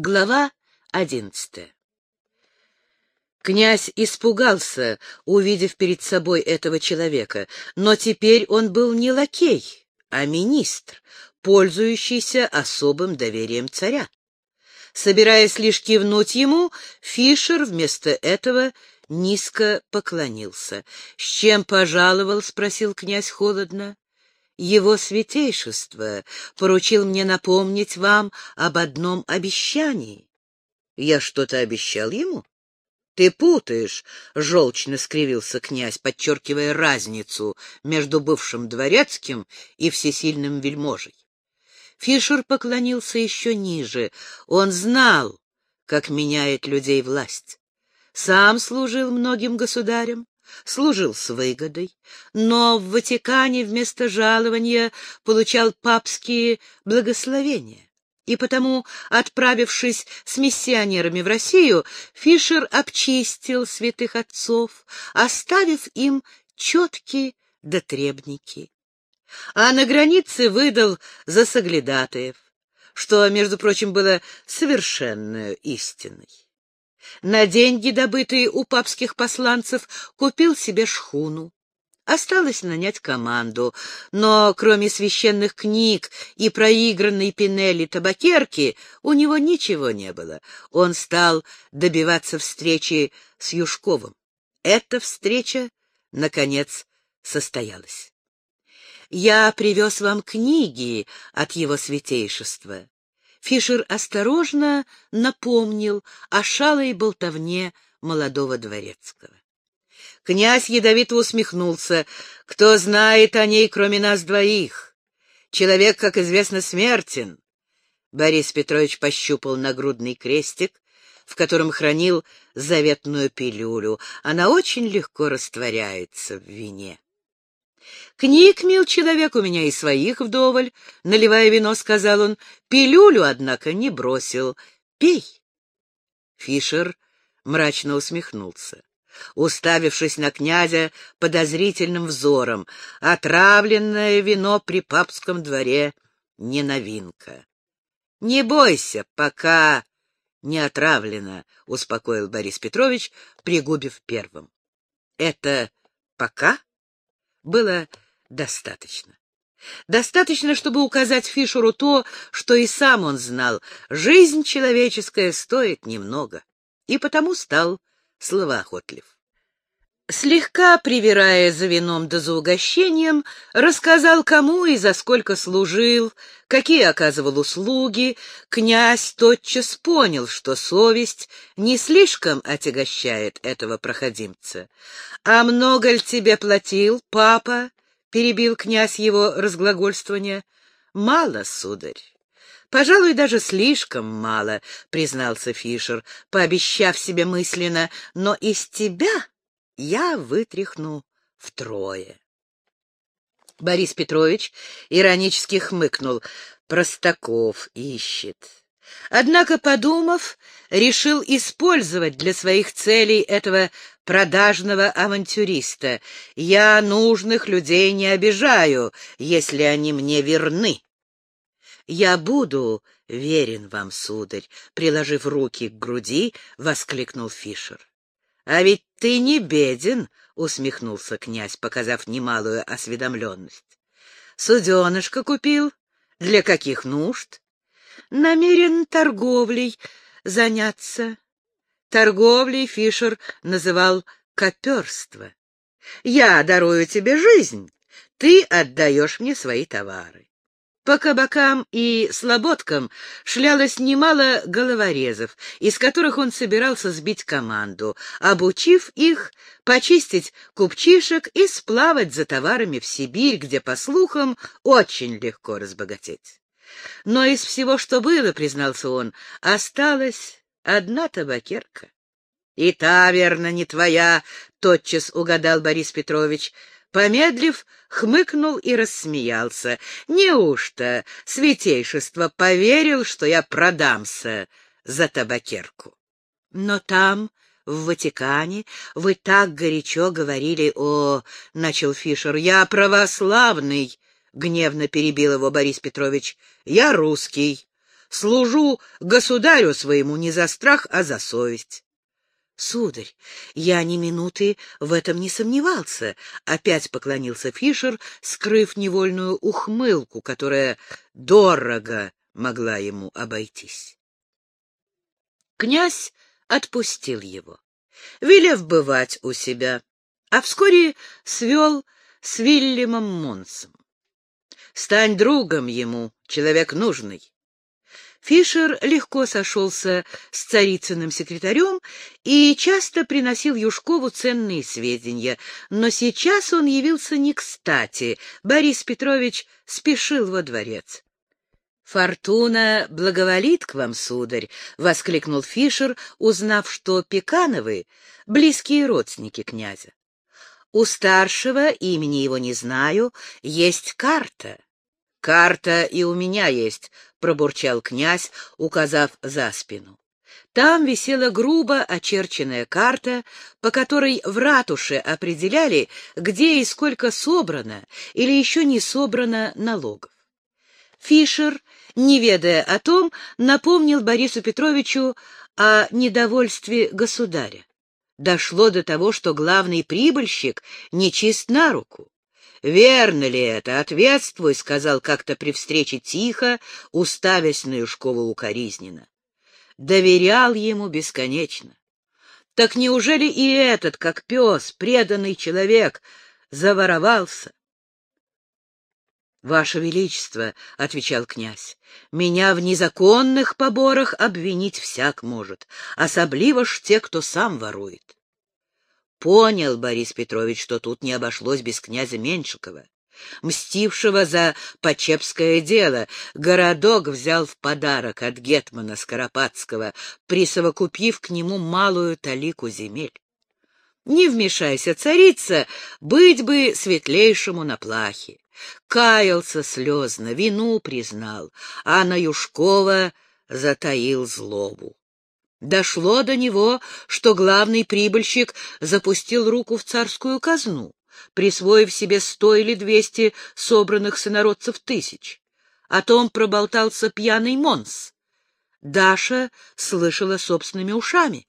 Глава одиннадцатая Князь испугался, увидев перед собой этого человека, но теперь он был не лакей, а министр, пользующийся особым доверием царя. Собираясь лишь кивнуть ему, Фишер вместо этого низко поклонился. — С чем пожаловал? — спросил князь холодно. Его святейшество поручил мне напомнить вам об одном обещании. Я что-то обещал ему? Ты путаешь, — желчно скривился князь, подчеркивая разницу между бывшим дворецким и всесильным вельможей. Фишер поклонился еще ниже. Он знал, как меняет людей власть. Сам служил многим государям, служил с выгодой, но в Ватикане вместо жалования получал папские благословения. И потому, отправившись с миссионерами в Россию, Фишер обчистил святых отцов, оставив им четкие дотребники. А на границе выдал за соглядатаев, что, между прочим, было совершенно истиной. На деньги, добытые у папских посланцев, купил себе шхуну. Осталось нанять команду, но кроме священных книг и проигранной пинели табакерки у него ничего не было. Он стал добиваться встречи с Юшковым. Эта встреча, наконец, состоялась. «Я привез вам книги от его святейшества. Фишер осторожно напомнил о шалой болтовне молодого дворецкого. Князь ядовито усмехнулся. «Кто знает о ней, кроме нас двоих? Человек, как известно, смертен». Борис Петрович пощупал нагрудный крестик, в котором хранил заветную пилюлю. Она очень легко растворяется в вине. Книг, мил человек, у меня и своих вдоволь, — наливая вино, сказал он. Пилюлю, однако, не бросил. Пей. Фишер мрачно усмехнулся, уставившись на князя подозрительным взором. Отравленное вино при папском дворе — не новинка. — Не бойся, пока не отравлено, — успокоил Борис Петрович, пригубив первым. — Это пока? Было достаточно. Достаточно, чтобы указать Фишеру то, что и сам он знал. Жизнь человеческая стоит немного, и потому стал словоохотлив. Слегка привирая за вином да за угощением, рассказал, кому и за сколько служил, какие оказывал услуги, князь тотчас понял, что совесть не слишком отягощает этого проходимца. — А много ли тебе платил, папа? — перебил князь его разглагольствование. — Мало, сударь. «Пожалуй, даже слишком мало», — признался Фишер, пообещав себе мысленно, «но из тебя я вытряхну втрое». Борис Петрович иронически хмыкнул. Простаков ищет. Однако, подумав, решил использовать для своих целей этого продажного авантюриста. Я нужных людей не обижаю, если они мне верны. «Я буду верен вам, сударь», — приложив руки к груди, воскликнул Фишер. «А ведь ты не беден», — усмехнулся князь, показав немалую осведомленность. «Суденышко купил? Для каких нужд?» «Намерен торговлей заняться». Торговлей Фишер называл коперство. «Я дарую тебе жизнь, ты отдаешь мне свои товары. По кабакам и слободкам шлялось немало головорезов, из которых он собирался сбить команду, обучив их почистить купчишек и сплавать за товарами в Сибирь, где, по слухам, очень легко разбогатеть. Но из всего, что было, признался он, осталась одна табакерка. — И та, верно, не твоя, — тотчас угадал Борис Петрович, — Помедлив, хмыкнул и рассмеялся. Неужто святейшество поверил, что я продамся за табакерку? Но там, в Ватикане, вы так горячо говорили о... — начал Фишер. — Я православный, — гневно перебил его Борис Петрович. — Я русский. Служу государю своему не за страх, а за совесть. Сударь, я ни минуты в этом не сомневался, — опять поклонился Фишер, скрыв невольную ухмылку, которая дорого могла ему обойтись. Князь отпустил его, велев бывать у себя, а вскоре свел с Вильямом Монсом. Стань другом ему, человек нужный. Фишер легко сошелся с царицыным секретарем и часто приносил Юшкову ценные сведения, но сейчас он явился не кстати. Борис Петрович спешил во дворец. «Фортуна благоволит к вам, сударь!» — воскликнул Фишер, узнав, что Пекановы — близкие родственники князя. «У старшего, имени его не знаю, есть карта». «Карта и у меня есть», — пробурчал князь, указав за спину. Там висела грубо очерченная карта, по которой в ратуше определяли, где и сколько собрано или еще не собрано налогов. Фишер, не ведая о том, напомнил Борису Петровичу о недовольстве государя. Дошло до того, что главный прибыльщик нечист на руку. «Верно ли это? Ответствуй», — сказал как-то при встрече тихо, уставясь на Юшкова укоризненно. Доверял ему бесконечно. Так неужели и этот, как пес, преданный человек, заворовался? «Ваше Величество», — отвечал князь, — «меня в незаконных поборах обвинить всяк может, особливо ж те, кто сам ворует». Понял Борис Петрович, что тут не обошлось без князя Меньшикова, мстившего за Почепское дело. Городок взял в подарок от гетмана Скоропадского, присовокупив к нему малую талику земель. Не вмешайся, царица, быть бы светлейшему на плахе. Каялся слезно, вину признал, а на Юшкова затаил злобу. Дошло до него, что главный прибыльщик запустил руку в царскую казну, присвоив себе сто или двести собранных сынородцев тысяч. О том проболтался пьяный Монс. Даша слышала собственными ушами.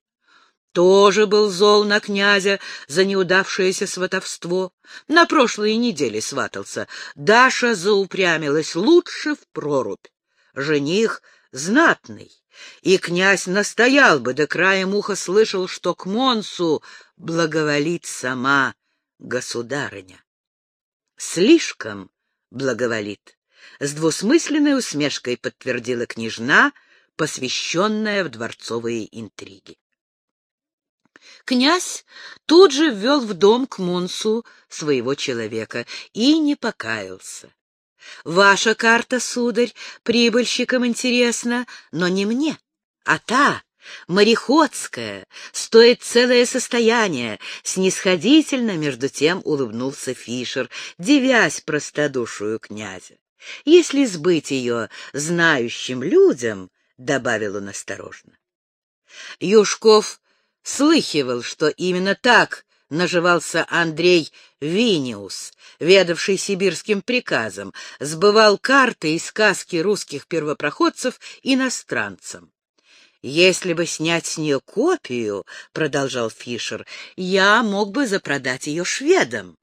Тоже был зол на князя за неудавшееся сватовство. На прошлой неделе сватался. Даша заупрямилась лучше в прорубь. Жених знатный, и князь настоял бы, до края муха слышал, что к Монсу благоволит сама государыня. Слишком благоволит. С двусмысленной усмешкой подтвердила княжна, посвященная в дворцовые интриги. Князь тут же ввел в дом к Монсу своего человека и не покаялся. Ваша карта, сударь, прибыльщикам интересна, но не мне, а та, мореходская, стоит целое состояние. Снисходительно, между тем, улыбнулся Фишер, девясь простодушию князя. Если сбыть ее знающим людям, — добавил он осторожно. Юшков слыхивал, что именно так наживался Андрей Виниус, ведавший сибирским приказом, сбывал карты и сказки русских первопроходцев иностранцам. «Если бы снять с нее копию, — продолжал Фишер, — я мог бы запродать ее шведам.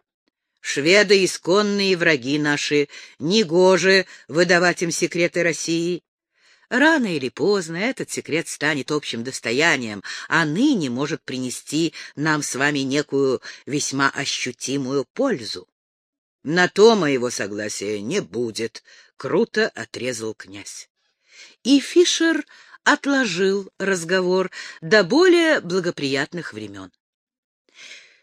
Шведы — исконные враги наши, негоже выдавать им секреты России. Рано или поздно этот секрет станет общим достоянием, а ныне может принести нам с вами некую весьма ощутимую пользу. На то моего согласия не будет, — круто отрезал князь. И Фишер отложил разговор до более благоприятных времен.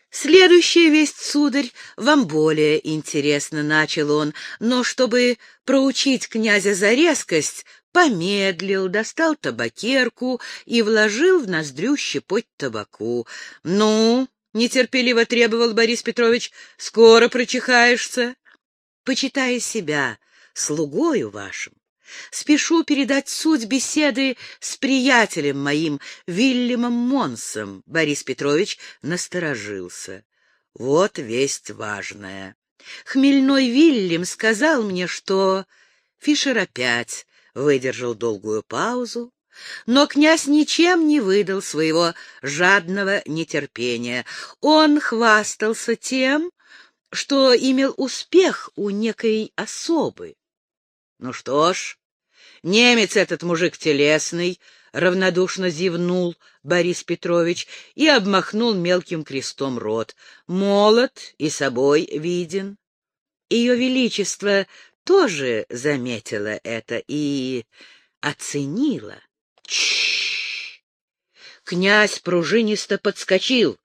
«Следующая весть, сударь, вам более интересно», — начал он, но чтобы проучить князя за резкость, помедлил, достал табакерку и вложил в ноздрю щепоть табаку. — Ну, — нетерпеливо требовал Борис Петрович, — скоро прочихаешься. — Почитая себя слугою вашим, спешу передать суть беседы с приятелем моим, Вильямом Монсом. Борис Петрович насторожился. Вот весть важная. Хмельной Вильям сказал мне, что... Фишер опять выдержал долгую паузу, но князь ничем не выдал своего жадного нетерпения. Он хвастался тем, что имел успех у некой особы. Ну что ж, немец этот мужик телесный, равнодушно зевнул Борис Петрович и обмахнул мелким крестом рот. Молод и собой виден. Ее Величество тоже заметила это и оценила. Князь пружинисто подскочил,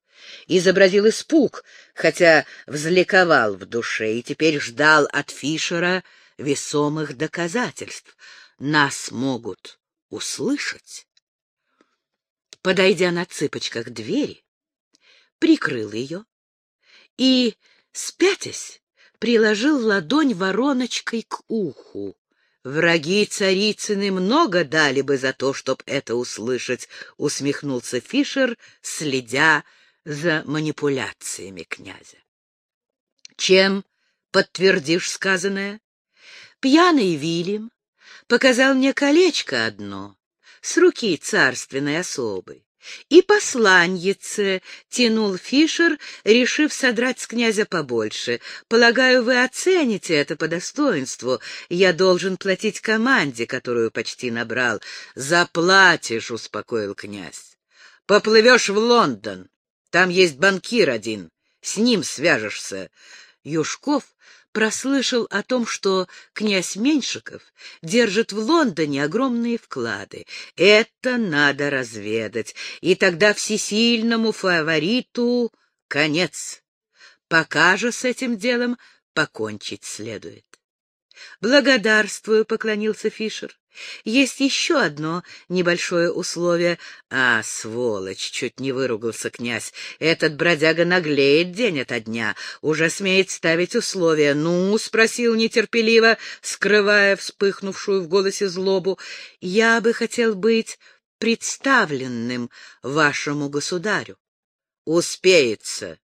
изобразил испуг, хотя взликовал в душе и теперь ждал от Фишера весомых доказательств. Нас могут услышать. Подойдя на цыпочках к двери, прикрыл ее и, спятясь, приложил ладонь вороночкой к уху. «Враги царицыны много дали бы за то, чтоб это услышать», — усмехнулся Фишер, следя за манипуляциями князя. «Чем подтвердишь сказанное?» «Пьяный Вильям показал мне колечко одно с руки царственной особы. И посланьице тянул Фишер, решив содрать с князя побольше. Полагаю, вы оцените это по достоинству. Я должен платить команде, которую почти набрал. Заплатишь, — успокоил князь. Поплывешь в Лондон. Там есть банкир один. С ним свяжешься. Юшков прослышал о том, что князь Меньшиков держит в Лондоне огромные вклады. Это надо разведать, и тогда всесильному фавориту конец. Пока же с этим делом покончить следует. «Благодарствую», — поклонился Фишер. Есть еще одно небольшое условие. А, сволочь, чуть не выругался князь. Этот бродяга наглеет день ото дня, уже смеет ставить условия. Ну, спросил нетерпеливо, скрывая вспыхнувшую в голосе злобу. Я бы хотел быть представленным вашему государю. Успеется,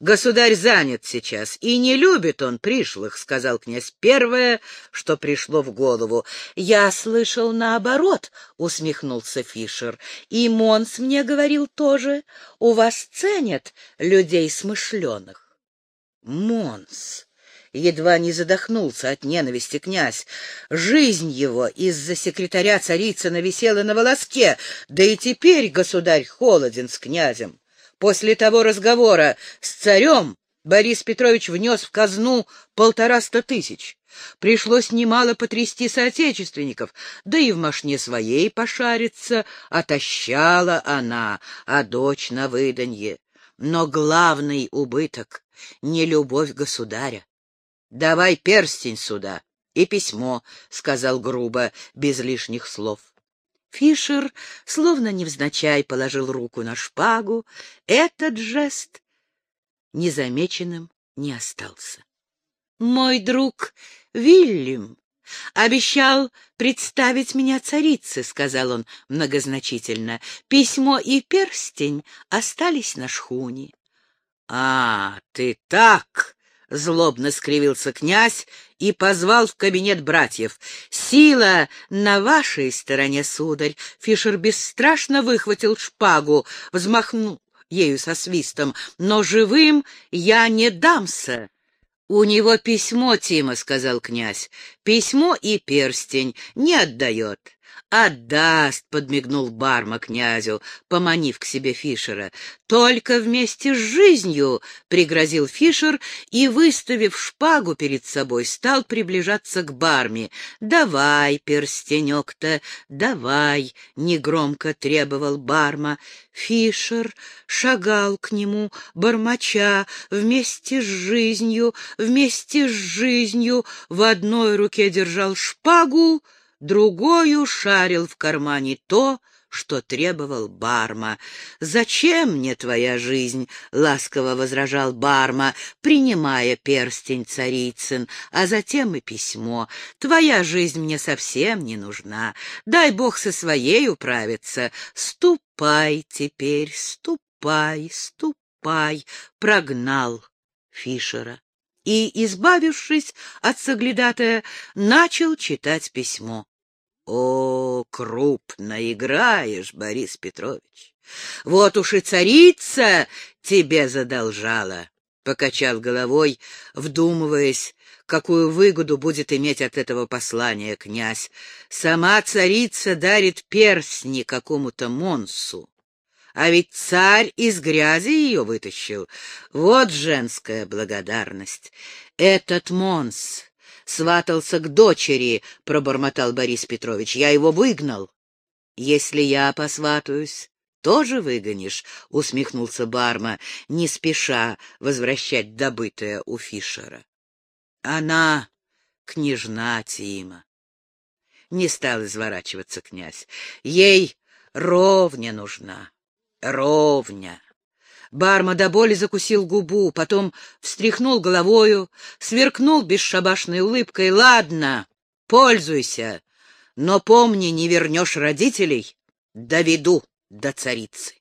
Государь занят сейчас, и не любит он пришлых, — сказал князь первое, что пришло в голову. — Я слышал наоборот, — усмехнулся Фишер. — И Монс мне говорил тоже. У вас ценят людей смышленых. — Монс! Едва не задохнулся от ненависти князь. Жизнь его из-за секретаря Царицына висела на волоске, да и теперь государь холоден с князем. После того разговора с царем Борис Петрович внес в казну полтораста тысяч. Пришлось немало потрясти соотечественников, да и в машне своей пошариться. Отощала она, а дочь на выданье. Но главный убыток — не любовь государя. «Давай перстень сюда и письмо», — сказал грубо, без лишних слов. Фишер, словно невзначай, положил руку на шпагу. Этот жест незамеченным не остался. Мой друг Вильям обещал представить меня царице, — сказал он многозначительно. Письмо и перстень остались на шхуне. — А, ты так! — злобно скривился князь и позвал в кабинет братьев. «Сила на вашей стороне, сударь!» Фишер бесстрашно выхватил шпагу, взмахнул ею со свистом. «Но живым я не дамся!» «У него письмо, Тима», — сказал князь. «Письмо и перстень не отдает». «Отдаст», — подмигнул Барма князю, поманив к себе Фишера. «Только вместе с жизнью», — пригрозил Фишер и, выставив шпагу перед собой, стал приближаться к Барме. «Давай, перстенек-то, давай», — негромко требовал Барма. Фишер шагал к нему, бормоча, вместе с жизнью, вместе с жизнью, в одной руке держал шпагу, — другою шарил в кармане то, что требовал Барма. «Зачем мне твоя жизнь?» — ласково возражал Барма, принимая перстень царицын, а затем и письмо. «Твоя жизнь мне совсем не нужна. Дай Бог со своей управиться. Ступай теперь, ступай, ступай!» — прогнал Фишера и, избавившись от соглядатая, начал читать письмо. О, крупно играешь, Борис Петрович. Вот уж и царица тебе задолжала, — покачал головой, вдумываясь, какую выгоду будет иметь от этого послания князь. Сама царица дарит перстни какому-то монсу. А ведь царь из грязи ее вытащил. Вот женская благодарность. Этот монс сватался к дочери, — пробормотал Борис Петрович. Я его выгнал. Если я посватаюсь, тоже выгонишь, — усмехнулся Барма, не спеша возвращать добытое у Фишера. Она княжна Тима. Не стал изворачиваться князь. Ей ровня нужна ровня. Барма до боли закусил губу, потом встряхнул головою, сверкнул бесшабашной улыбкой. «Ладно, пользуйся, но помни, не вернешь родителей, доведу до царицы».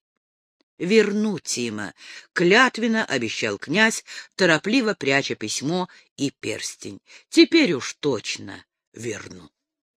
«Верну, Тима», — клятвенно обещал князь, торопливо пряча письмо и перстень. «Теперь уж точно верну».